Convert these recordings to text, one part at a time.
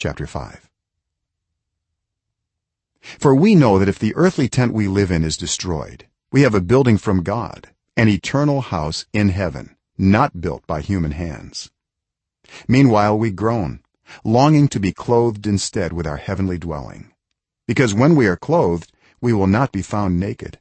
chapter 5 for we know that if the earthly tent we live in is destroyed we have a building from god an eternal house in heaven not built by human hands. Meanwhile we groan longing to be clothed instead with our heavenly dwelling because when we are clothed we will not be found naked.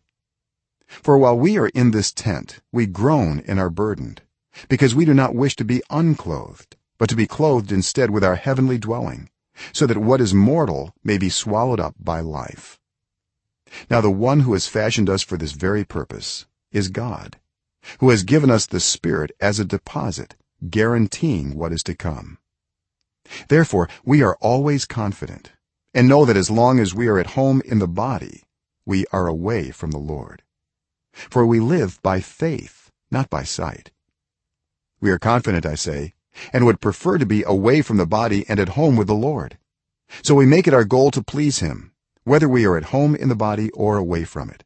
For while we are in this tent we groan and are burdened because we do not wish to be unclothed but to be clothed instead with our heavenly dwelling so that what is mortal may be swallowed up by life. Now the one who has fashioned us for this very purpose is god who has given us the spirit as a deposit guaranteeing what is to come. Therefore we are always confident and know that as long as we are at home in the body we are away from the lord. For we live by faith not by sight. We are confident i say and would prefer to be away from the body and at home with the lord. So we make it our goal to please him whether we are at home in the body or away from it.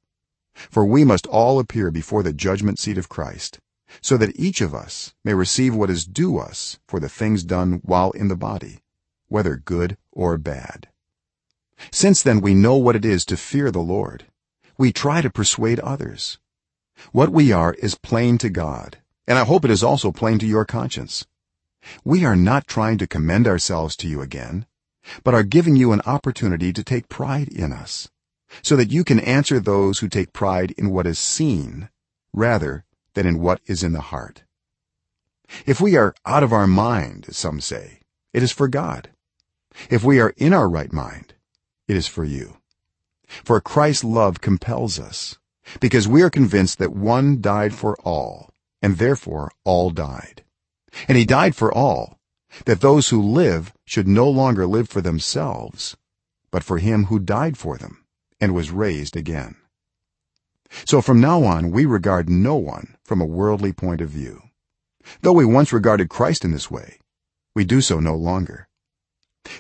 For we must all appear before the judgment seat of Christ so that each of us may receive what is due us for the things done while in the body whether good or bad. Since then we know what it is to fear the lord. We try to persuade others. What we are is plain to god and i hope it is also plain to your conscience we are not trying to commend ourselves to you again but are giving you an opportunity to take pride in us so that you can answer those who take pride in what is seen rather than in what is in the heart. If we are out of our mind some say it is for god. If we are in our right mind it is for you. For christ's love compels us because we are convinced that one died for all and therefore all died and he died for all that those who live should no longer live for themselves but for him who died for them and was raised again. So from now on we regard no one from a worldly point of view. Though we once regarded christ in this way we do so no longer.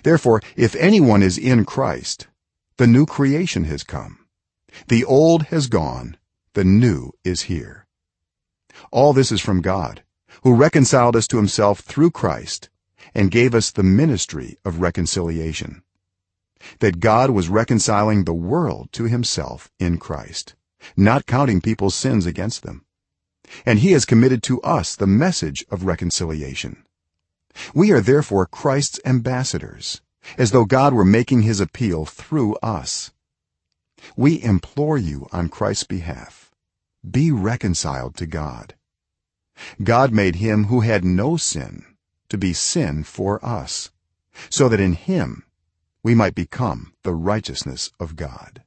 Therefore if anyone is in christ the new creation has come. The old has gone. The new is here. All this is from god who reconciled us to himself through christ and gave us the ministry of reconciliation. That god was reconciling the world to himself in christ not counting people's sins against them. And he has committed to us the message of reconciliation. We are therefore christ's ambassadors as though god were making his appeal through us. We implore you on christ's behalf be reconciled to god god made him who had no sin to be sin for us so that in him we might become the righteousness of god